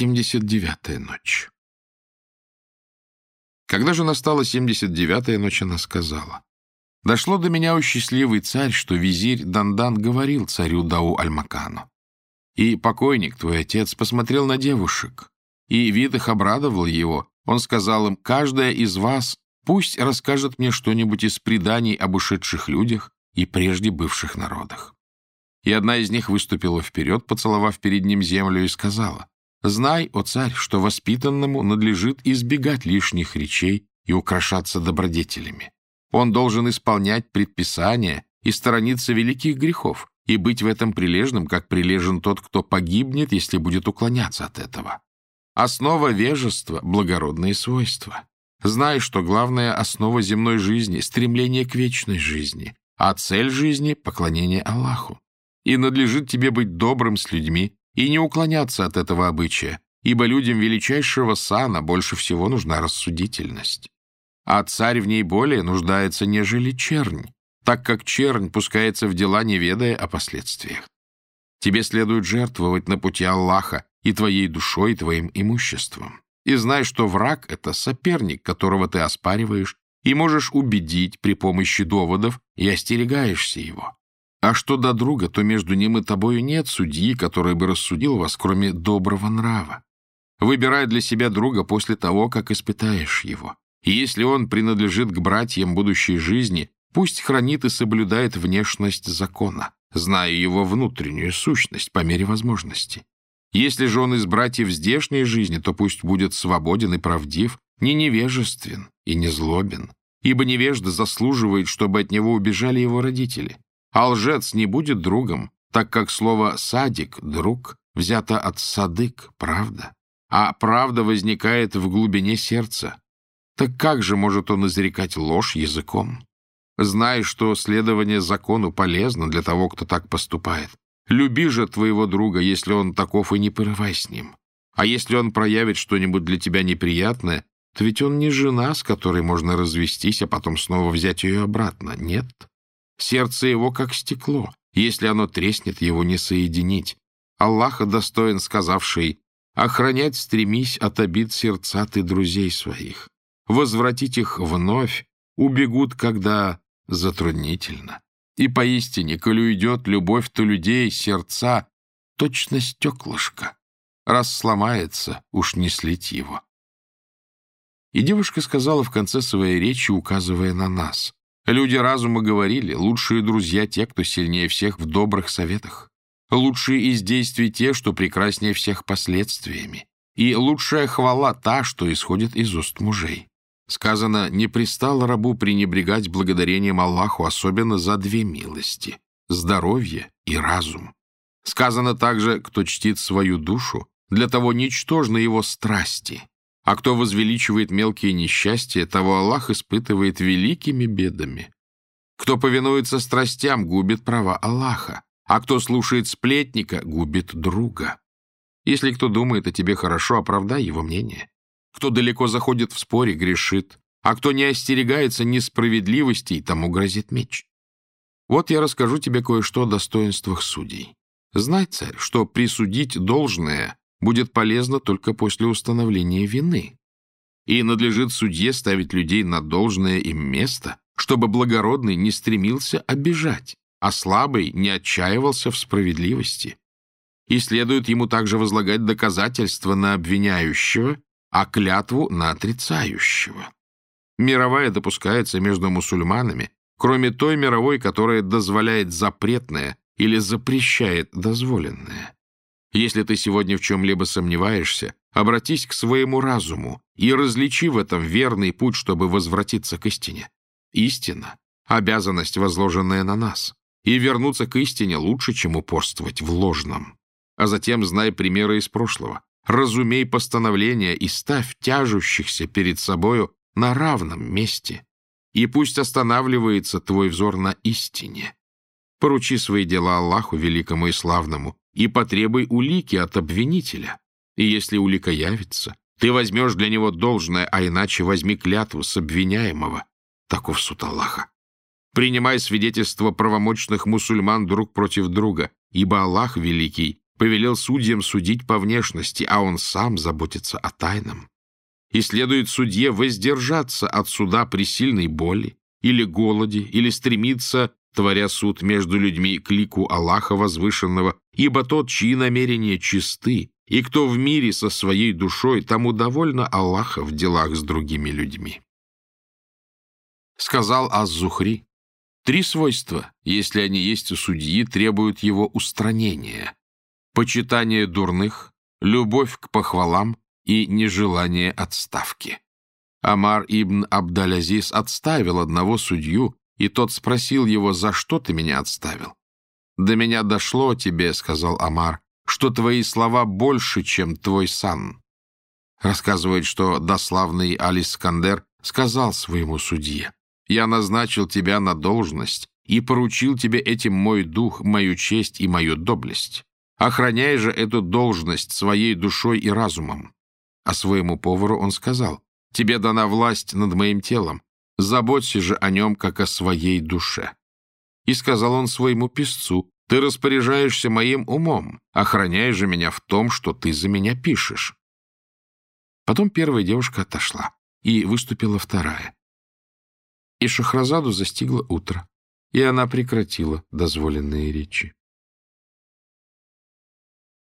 79-я ночь. Когда же настала 79-я ночь, она сказала, «Дошло до меня, о счастливый царь, что визирь Дандан говорил царю Дау Альмакану. И покойник, твой отец, посмотрел на девушек, и вид их обрадовал его. Он сказал им, «Каждая из вас пусть расскажет мне что-нибудь из преданий об ушедших людях и прежде бывших народах». И одна из них выступила вперед, поцеловав перед ним землю, и сказала, «Знай, о царь, что воспитанному надлежит избегать лишних речей и украшаться добродетелями. Он должен исполнять предписания и сторониться великих грехов, и быть в этом прилежным, как прилежен тот, кто погибнет, если будет уклоняться от этого. Основа вежества — благородные свойства. Знай, что главная основа земной жизни — стремление к вечной жизни, а цель жизни — поклонение Аллаху и надлежит тебе быть добрым с людьми и не уклоняться от этого обычая, ибо людям величайшего сана больше всего нужна рассудительность. А царь в ней более нуждается, нежели чернь, так как чернь пускается в дела, не ведая о последствиях. Тебе следует жертвовать на пути Аллаха и твоей душой, и твоим имуществом. И знай, что враг — это соперник, которого ты оспариваешь, и можешь убедить при помощи доводов, и остерегаешься его. А что до друга, то между ним и тобою нет судьи, который бы рассудил вас, кроме доброго нрава. Выбирай для себя друга после того, как испытаешь его. И если он принадлежит к братьям будущей жизни, пусть хранит и соблюдает внешность закона, зная его внутреннюю сущность по мере возможности. Если же он из братьев здешней жизни, то пусть будет свободен и правдив, не невежествен и не злобен, ибо невежда заслуживает, чтобы от него убежали его родители. А лжец не будет другом, так как слово «садик» — «друг» взято от «садык» — «правда». А правда возникает в глубине сердца. Так как же может он изрекать ложь языком? Знай, что следование закону полезно для того, кто так поступает. Люби же твоего друга, если он таков, и не порывай с ним. А если он проявит что-нибудь для тебя неприятное, то ведь он не жена, с которой можно развестись, а потом снова взять ее обратно. Нет. Сердце его как стекло. Если оно треснет, его не соединить. Аллаха достоин сказавший, «Охранять стремись от обид сердца ты друзей своих. Возвратить их вновь убегут, когда затруднительно. И поистине, коли уйдет любовь, то людей сердца точно стеклышко. Раз сломается, уж не слить его». И девушка сказала в конце своей речи, указывая на нас, Люди разума говорили, лучшие друзья те, кто сильнее всех в добрых советах. Лучшие из действий те, что прекраснее всех последствиями. И лучшая хвала та, что исходит из уст мужей. Сказано, не пристало рабу пренебрегать благодарением Аллаху, особенно за две милости — здоровье и разум. Сказано также, кто чтит свою душу, для того ничтожны его страсти, а кто возвеличивает мелкие несчастья, того Аллах испытывает великими бедами. Кто повинуется страстям, губит права Аллаха, а кто слушает сплетника, губит друга. Если кто думает о тебе хорошо, оправдай его мнение. Кто далеко заходит в споре, грешит, а кто не остерегается несправедливостей, тому грозит меч. Вот я расскажу тебе кое-что о достоинствах судей. Знай, царь, что присудить должное будет полезно только после установления вины. И надлежит судье ставить людей на должное им место, чтобы благородный не стремился обижать, а слабый не отчаивался в справедливости. И следует ему также возлагать доказательства на обвиняющего, а клятву на отрицающего. Мировая допускается между мусульманами, кроме той мировой, которая дозволяет запретное или запрещает дозволенное. Если ты сегодня в чем-либо сомневаешься, обратись к своему разуму и различи в этом верный путь, чтобы возвратиться к истине. Истина — обязанность, возложенная на нас, и вернуться к истине лучше, чем упорствовать в ложном. А затем знай примеры из прошлого, разумей постановления и ставь тяжущихся перед собою на равном месте, и пусть останавливается твой взор на истине. Поручи свои дела Аллаху Великому и Славному, и потребуй улики от обвинителя. И если улика явится, ты возьмешь для него должное, а иначе возьми клятву с обвиняемого. Таков суд Аллаха. Принимай свидетельство правомочных мусульман друг против друга, ибо Аллах Великий повелел судьям судить по внешности, а он сам заботится о тайном. И следует судье воздержаться от суда при сильной боли или голоде, или стремиться, творя суд между людьми, к лику Аллаха Возвышенного, ибо тот, чьи намерения чисты, и кто в мире со своей душой, тому довольно Аллаха в делах с другими людьми. Сказал Аз-Зухри, три свойства, если они есть у судьи, требуют его устранения. Почитание дурных, любовь к похвалам и нежелание отставки. Омар ибн Абд-аль-Азиз отставил одного судью, и тот спросил его, за что ты меня отставил? «До меня дошло о тебе, — сказал Омар, что твои слова больше, чем твой сан. Рассказывает, что достославный аль-Искандер сказал своему судье, «Я назначил тебя на должность и поручил тебе этим мой дух, мою честь и мою доблесть. Охраняй же эту должность своей душой и разумом». А своему повару он сказал, «Тебе дана власть над моим телом, заботься же о нем, как о своей душе». И сказал он своему писцу, ты распоряжаешься моим умом, охраняя же меня в том, что ты за меня пишешь. Потом первая девушка отошла, и выступила вторая. И Шахразаду застигло утро, и она прекратила дозволенные речи.